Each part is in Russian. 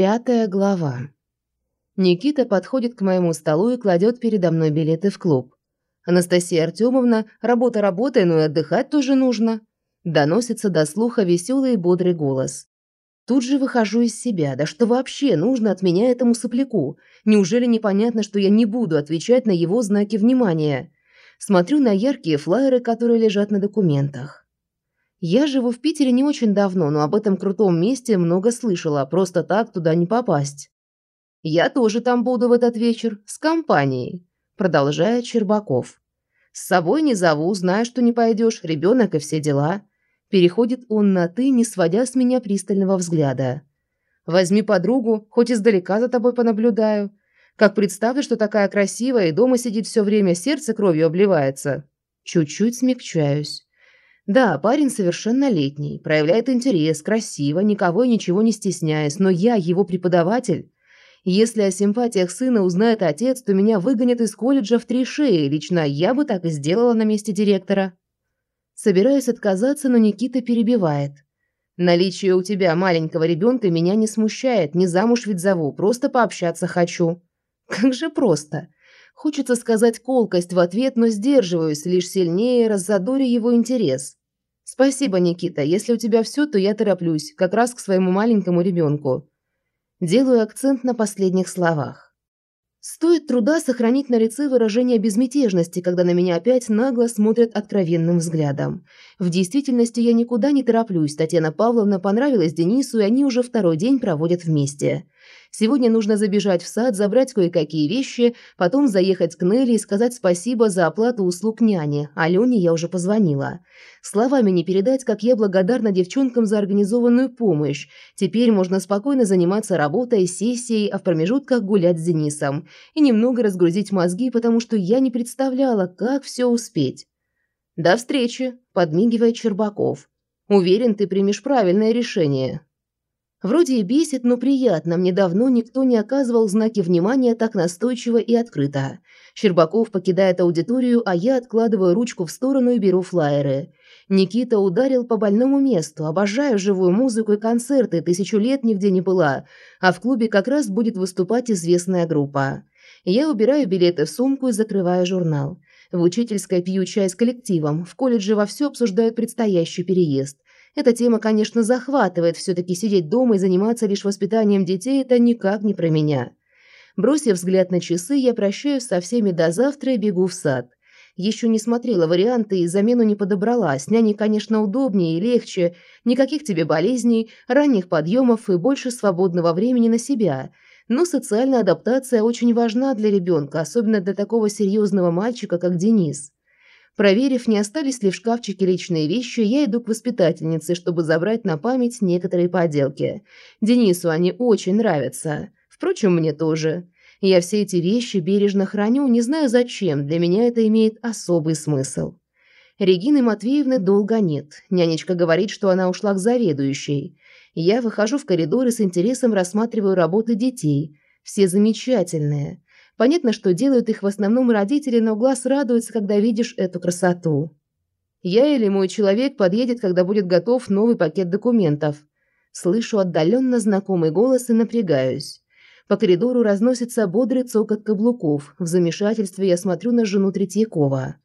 Пятая глава. Никита подходит к моему столу и кладет передо мной билеты в клуб. Анастасия Артемовна, работа работой, но и отдыхать тоже нужно. Доносится до слуха веселый и бодрый голос. Тут же выхожу из себя. Да что вообще нужно от меня этому сопляку? Неужели непонятно, что я не буду отвечать на его знаки внимания? Смотрю на яркие флаеры, которые лежат на документах. Я живу в Питере не очень давно, но об этом крутом месте много слышала, просто так туда не попасть. Я тоже там буду в этот вечер, с компанией, продолжает Щербаков. С собой не зову, знаю, что не пойдешь, ребенок и все дела. Переходит он на «ты», не сводя с меня пристального взгляда. Возьми подругу, хоть издалека за тобой понаблюдаю. Как представлю, что такая красивая и дома сидит все время, сердце кровью обливается. Чуть-чуть смягчаюсь. Да, парень совершеннолетний, проявляет интерес, красиво, никого и ничего не стесняясь, но я его преподаватель. Если о симпатиях сына узнает отец, то меня выгонят из колледжа в три шеи. Лично я бы так и сделала на месте директора. Собираюсь отказаться, но Никита перебивает. Наличие у тебя маленького ребенка меня не смущает, не замуж ведь зову, просто пообщаться хочу. Как же просто. Хочется сказать колкость в ответ, но сдерживаюсь, лишь сильнее раззадорю его интерес. «Спасибо, Никита. Если у тебя все, то я тороплюсь, как раз к своему маленькому ребенку». Делаю акцент на последних словах. Стоит труда сохранить на лице выражение безмятежности, когда на меня опять нагло смотрят откровенным взглядом. В действительности я никуда не тороплюсь. Татьяна Павловна понравилась Денису, и они уже второй день проводят вместе. Сегодня нужно забежать в сад, забрать кое-какие вещи, потом заехать к Нелли и сказать спасибо за оплату услуг няни. Алене я уже позвонила. Словами не передать, как я благодарна девчонкам за организованную помощь. Теперь можно спокойно заниматься работой, сессией, а в промежутках гулять с Денисом. И немного разгрузить мозги, потому что я не представляла, как все успеть. «До встречи», – подмигивает Щербаков. «Уверен, ты примешь правильное решение». Вроде и бесит, но приятно. Мне давно никто не оказывал знаки внимания так настойчиво и открыто. Щербаков покидает аудиторию, а я откладываю ручку в сторону и беру флаеры. Никита ударил по больному месту. Обожаю живую музыку и концерты, тысячу лет нигде не была. А в клубе как раз будет выступать известная группа. Я убираю билеты в сумку и закрываю журнал. В учительской пью чай с коллективом. В колледже вовсю обсуждают предстоящий переезд. Эта тема, конечно, захватывает, все-таки сидеть дома и заниматься лишь воспитанием детей – это никак не про меня. Бросив взгляд на часы, я прощаюсь со всеми до завтра и бегу в сад. Еще не смотрела варианты и замену не подобрала. С няней, конечно, удобнее и легче. Никаких тебе болезней, ранних подъемов и больше свободного времени на себя. Но социальная адаптация очень важна для ребенка, особенно для такого серьезного мальчика, как Денис. Проверив, не остались ли в шкафчике личные вещи, я иду к воспитательнице, чтобы забрать на память некоторые поделки. Денису они очень нравятся. Впрочем, мне тоже. Я все эти вещи бережно храню, не знаю зачем, для меня это имеет особый смысл. Регины Матвеевны долго нет. Нянечка говорит, что она ушла к заведующей. Я выхожу в коридор и с интересом рассматриваю работы детей. Все замечательные. Понятно, что делают их в основном родители, но глаз радуется, когда видишь эту красоту. Я или мой человек подъедет, когда будет готов новый пакет документов. Слышу отдаленно знакомый голос и напрягаюсь. По коридору разносится бодрый цокот каблуков. В замешательстве я смотрю на жену Третьякова.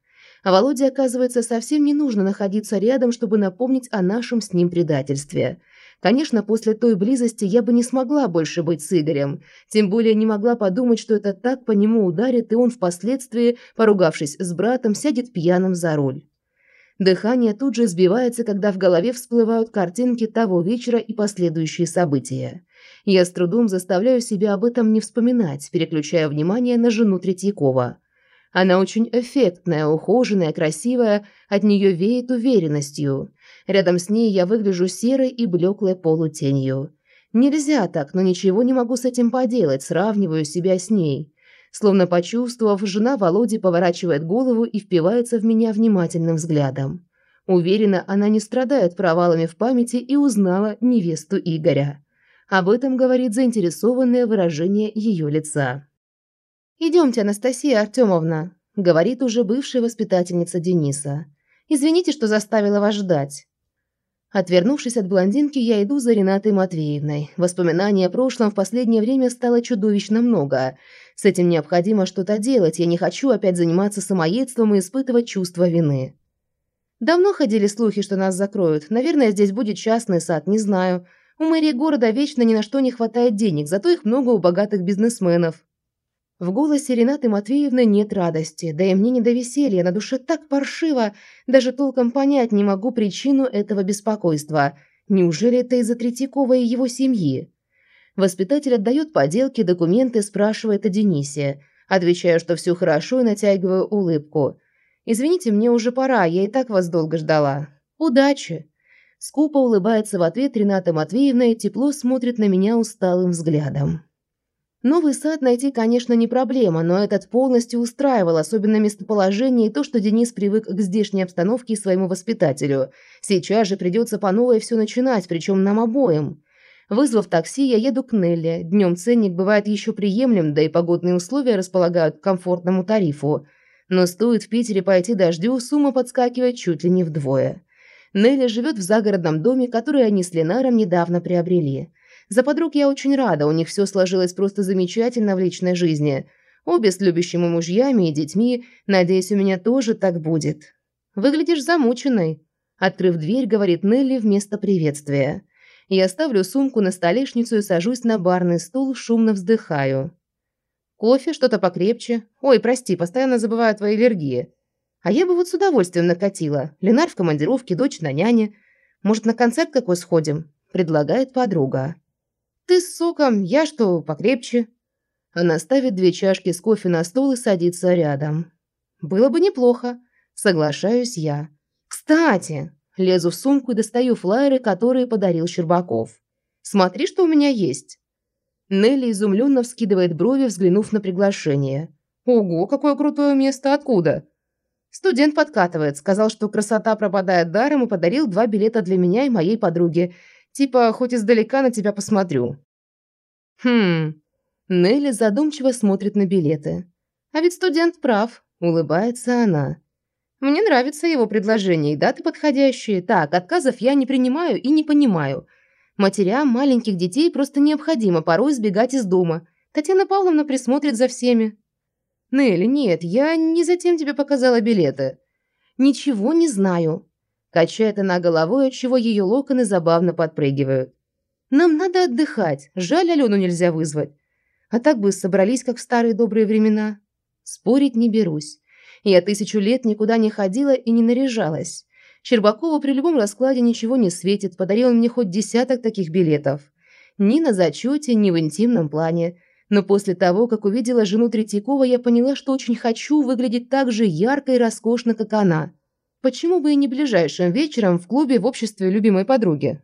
А Володе, оказывается, совсем не нужно находиться рядом, чтобы напомнить о нашем с ним предательстве – Конечно, после той близости я бы не смогла больше быть с Игорем. Тем более не могла подумать, что это так по нему ударит, и он впоследствии, поругавшись с братом, сядет пьяным за руль. Дыхание тут же сбивается, когда в голове всплывают картинки того вечера и последующие события. Я с трудом заставляю себя об этом не вспоминать, переключая внимание на жену Третьякова. Она очень эффектная, ухоженная, красивая, от нее веет уверенностью. Рядом с ней я выгляжу серой и блеклой полутенью. Нельзя так, но ничего не могу с этим поделать, сравниваю себя с ней. Словно почувствовав, жена Володи поворачивает голову и впивается в меня внимательным взглядом. Уверена, она не страдает провалами в памяти и узнала невесту Игоря. Об этом говорит заинтересованное выражение ее лица. «Идемте, Анастасия Артемовна», – говорит уже бывшая воспитательница Дениса. «Извините, что заставила вас ждать». Отвернувшись от блондинки, я иду за Ренатой Матвеевной. Воспоминаний о прошлом в последнее время стало чудовищно много. С этим необходимо что-то делать, я не хочу опять заниматься самоедством и испытывать чувство вины. Давно ходили слухи, что нас закроют. Наверное, здесь будет частный сад, не знаю. У мэрии города вечно ни на что не хватает денег, зато их много у богатых бизнесменов. В голосе Ренаты Матвеевны нет радости, да и мне не до веселья, на душе так паршиво, даже толком понять не могу причину этого беспокойства. Неужели это из-за Третьякова и его семьи? Воспитатель отдает поделки, документы, спрашивает о Денисе. Отвечаю, что все хорошо и натягиваю улыбку. «Извините, мне уже пора, я и так вас долго ждала. Удачи!» Скупо улыбается в ответ Рената Матвеевна и тепло смотрит на меня усталым взглядом. Новый сад найти, конечно, не проблема, но этот полностью устраивал, особенно местоположение и то, что Денис привык к здешней обстановке и своему воспитателю. Сейчас же придется по новой все начинать, причем нам обоим. Вызвав такси, я еду к Нелли. Днем ценник бывает еще приемлем, да и погодные условия располагают к комфортному тарифу. Но стоит в Питере пойти дождю, сумма подскакивает чуть ли не вдвое. Нелли живет в загородном доме, который они с Ленаром недавно приобрели. За подруг я очень рада, у них все сложилось просто замечательно в личной жизни. Обе с любящими мужьями и детьми, надеюсь, у меня тоже так будет. Выглядишь замученной. Открыв дверь, говорит Нелли вместо приветствия. Я ставлю сумку на столешницу и сажусь на барный стул, шумно вздыхаю. Кофе, что-то покрепче. Ой, прости, постоянно забываю о твоей аллергии. А я бы вот с удовольствием накатила. Ленар в командировке, дочь на няне. Может, на концерт какой сходим?» – предлагает подруга. «Ты с соком, я что, покрепче?» Она ставит две чашки с кофе на стол и садится рядом. «Было бы неплохо», – соглашаюсь я. «Кстати!» – лезу в сумку и достаю флаеры, которые подарил Щербаков. «Смотри, что у меня есть!» Нелли изумленно вскидывает брови, взглянув на приглашение. «Ого, какое крутое место! Откуда?» Студент подкатывает, сказал, что красота пропадает даром и подарил два билета для меня и моей подруги. Типа, хоть издалека на тебя посмотрю. Хм. Нелли задумчиво смотрит на билеты. А ведь студент прав, улыбается она. Мне нравится его предложение и даты подходящие. Так, отказов я не принимаю и не понимаю. Матерям маленьких детей просто необходимо порой сбегать из дома. Татьяна Павловна присмотрит за всеми. «Нелли, нет, я не затем тебе показала билеты». «Ничего не знаю». Качает она головой, отчего ее локоны забавно подпрыгивают. «Нам надо отдыхать. Жаль, Алену нельзя вызвать. А так бы собрались, как в старые добрые времена». Спорить не берусь. Я тысячу лет никуда не ходила и не наряжалась. Щербакову при любом раскладе ничего не светит, подарил мне хоть десяток таких билетов. Ни на зачете, ни в интимном плане. Но после того, как увидела жену Третьякова, я поняла, что очень хочу выглядеть так же ярко и роскошно, как она. Почему бы и не ближайшим вечером в клубе в обществе любимой подруги?